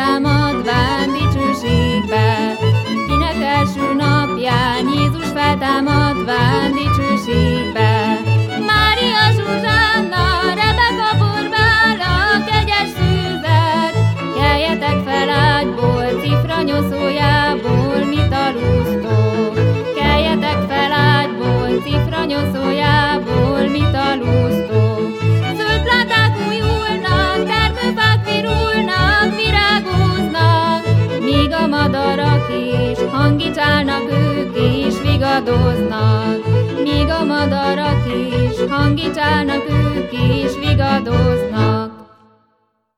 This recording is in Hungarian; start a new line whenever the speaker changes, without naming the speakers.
feltámadván dicsőségbe. Kinek első napján Jézus feltámadván dicsőségbe. Mária Zsuzsanna, Rebeka a kegyes szüzet, keljetek fel ágyból, cifra nyoszóját, madarak is hangicsálnak ők is vigadoznak, míg a madarak is hangicsálnak ők